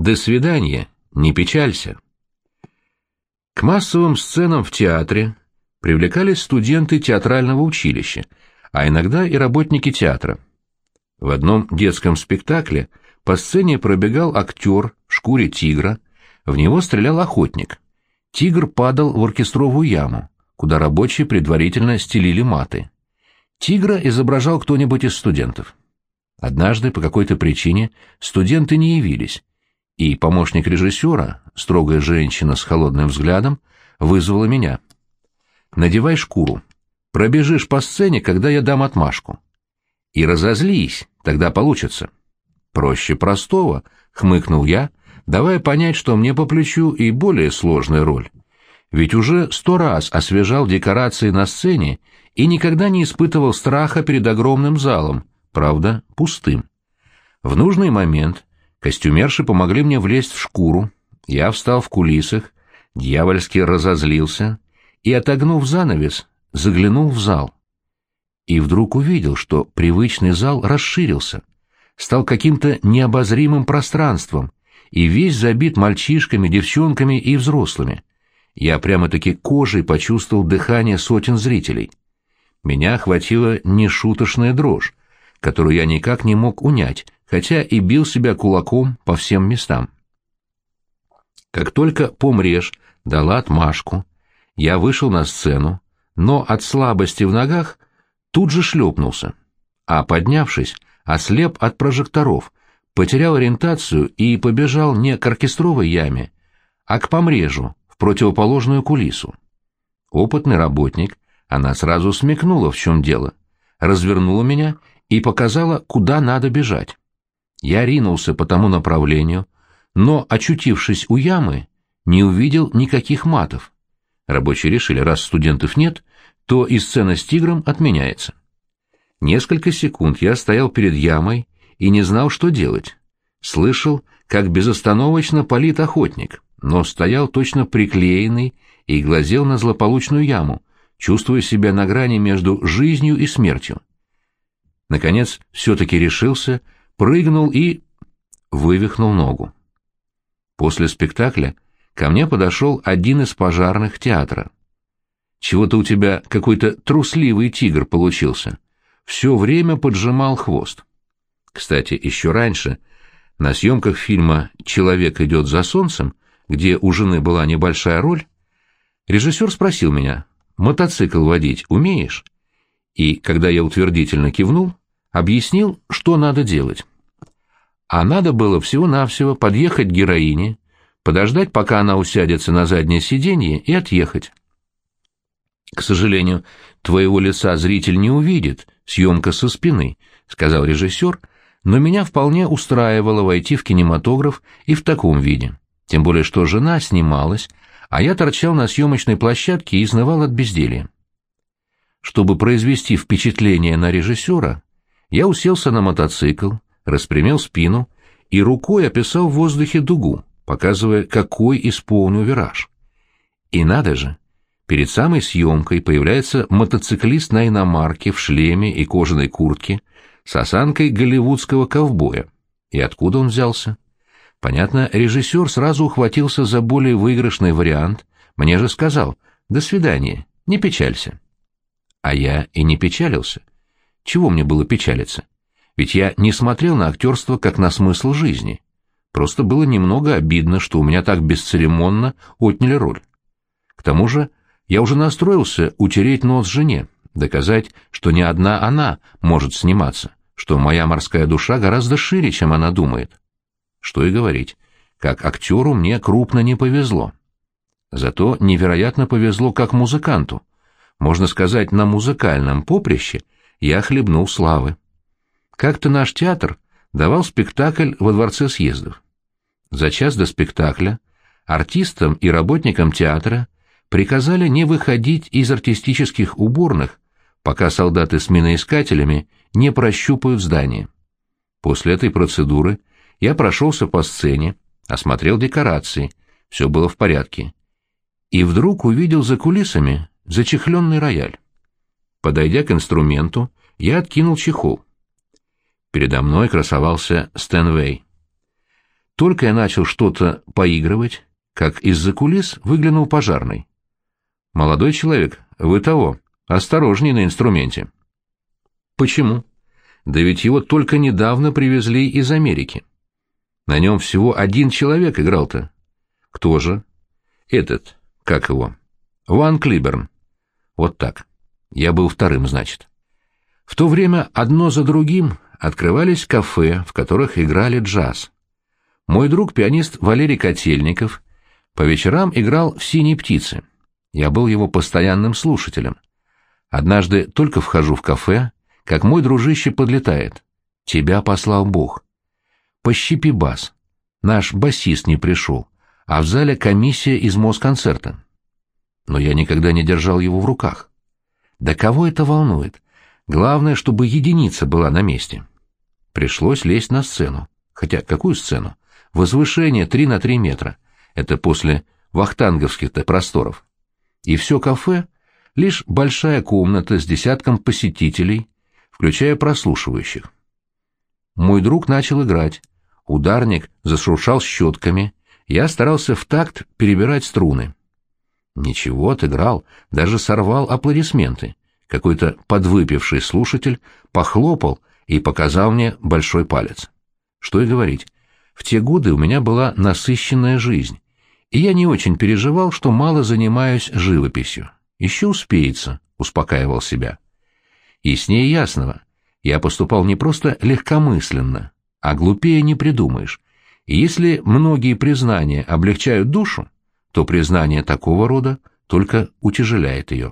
«До свидания, не печалься». К массовым сценам в театре привлекались студенты театрального училища, а иногда и работники театра. В одном детском спектакле по сцене пробегал актер в шкуре тигра, в него стрелял охотник. Тигр падал в оркестровую яму, куда рабочие предварительно стелили маты. Тигра изображал кто-нибудь из студентов. Однажды по какой-то причине студенты не явились, и помощник режиссера, строгая женщина с холодным взглядом, вызвала меня. «Надевай шкуру. Пробежишь по сцене, когда я дам отмашку. И разозлись, тогда получится». «Проще простого», — хмыкнул я, давая понять, что мне по плечу и более сложная роль. Ведь уже сто раз освежал декорации на сцене и никогда не испытывал страха перед огромным залом, правда, пустым. В нужный момент костюмерши помогли мне влезть в шкуру, я встал в кулисах, дьявольски разозлился и, отогнув занавес, заглянул в зал. И вдруг увидел, что привычный зал расширился, стал каким-то необозримым пространством и весь забит мальчишками, девчонками и взрослыми. Я прямо-таки кожей почувствовал дыхание сотен зрителей. Меня охватила нешуточная дрожь, которую я никак не мог унять, хотя и бил себя кулаком по всем местам. Как только помреж дала отмашку, я вышел на сцену, но от слабости в ногах тут же шлепнулся, а, поднявшись, ослеп от прожекторов, потерял ориентацию и побежал не к оркестровой яме, а к помрежу, в противоположную кулису. Опытный работник, она сразу смекнула, в чем дело, развернула меня и показала, куда надо бежать. Я ринулся по тому направлению, но, очутившись у ямы, не увидел никаких матов. Рабочие решили, раз студентов нет, то и сцена с тигром отменяется. Несколько секунд я стоял перед ямой и не знал, что делать. Слышал, как безостановочно палит охотник, но стоял точно приклеенный и глазел на злополучную яму, чувствуя себя на грани между жизнью и смертью. Наконец, все-таки решился, прыгнул и... вывихнул ногу. После спектакля ко мне подошел один из пожарных театра. «Чего-то у тебя какой-то трусливый тигр получился. Все время поджимал хвост». Кстати, еще раньше, на съемках фильма «Человек идет за солнцем», где у жены была небольшая роль, режиссер спросил меня, «Мотоцикл водить умеешь?» И, когда я утвердительно кивнул, объяснил, что надо делать. А надо было всего-навсего подъехать к героине, подождать, пока она усядется на заднее сиденье, и отъехать. «К сожалению, твоего лица зритель не увидит, съемка со спины», — сказал режиссер, но меня вполне устраивало войти в кинематограф и в таком виде. Тем более, что жена снималась, а я торчал на съемочной площадке и изнывал от безделья. Чтобы произвести впечатление на режиссера, я уселся на мотоцикл, распрямил спину и рукой описал в воздухе дугу, показывая, какой исполню вираж. И надо же, перед самой съемкой появляется мотоциклист на иномарке в шлеме и кожаной куртке с осанкой голливудского ковбоя. И откуда он взялся? Понятно, режиссер сразу ухватился за более выигрышный вариант, мне же сказал «до свидания, не печалься». А я и не печалился. Чего мне было печалиться? Ведь я не смотрел на актерство как на смысл жизни. Просто было немного обидно, что у меня так бесцеремонно отняли роль. К тому же я уже настроился утереть нос жене, доказать, что не одна она может сниматься, что моя морская душа гораздо шире, чем она думает. Что и говорить, как актеру мне крупно не повезло. Зато невероятно повезло как музыканту. Можно сказать, на музыкальном поприще я хлебнул славы. Как-то наш театр давал спектакль во Дворце съездов. За час до спектакля артистам и работникам театра приказали не выходить из артистических уборных, пока солдаты с миноискателями не прощупают здание. После этой процедуры я прошелся по сцене, осмотрел декорации, все было в порядке. И вдруг увидел за кулисами зачехленный рояль. Подойдя к инструменту, я откинул чехол. Передо мной красовался Стэнвей. Только я начал что-то поигрывать, как из-за кулис выглянул пожарный. «Молодой человек, вы того, осторожней на инструменте». «Почему?» «Да ведь его только недавно привезли из Америки. На нем всего один человек играл-то». «Кто же?» «Этот, как его?» «Ван Клиберн». «Вот так. Я был вторым, значит». В то время одно за другим открывались кафе, в которых играли джаз. Мой друг, пианист Валерий Котельников, по вечерам играл в «Синей птице». Я был его постоянным слушателем. Однажды только вхожу в кафе, как мой дружище подлетает. Тебя послал Бог. Пощипи бас. Наш басист не пришел, а в зале комиссия из Москонцерта. Но я никогда не держал его в руках. Да кого это волнует? Главное, чтобы единица была на месте. Пришлось лезть на сцену. Хотя какую сцену? Возвышение 3 на 3 метра. Это после вахтанговских-то просторов. И все кафе — лишь большая комната с десятком посетителей, включая прослушивающих. Мой друг начал играть. Ударник зашуршал щетками. Я старался в такт перебирать струны. Ничего, отыграл, даже сорвал аплодисменты. Какой-то подвыпивший слушатель похлопал и показал мне большой палец. Что и говорить, в те годы у меня была насыщенная жизнь, и я не очень переживал, что мало занимаюсь живописью. Еще успеется, успокаивал себя. И с ней ясного. Я поступал не просто легкомысленно, а глупее не придумаешь. И если многие признания облегчают душу, то признание такого рода только утяжеляет ее.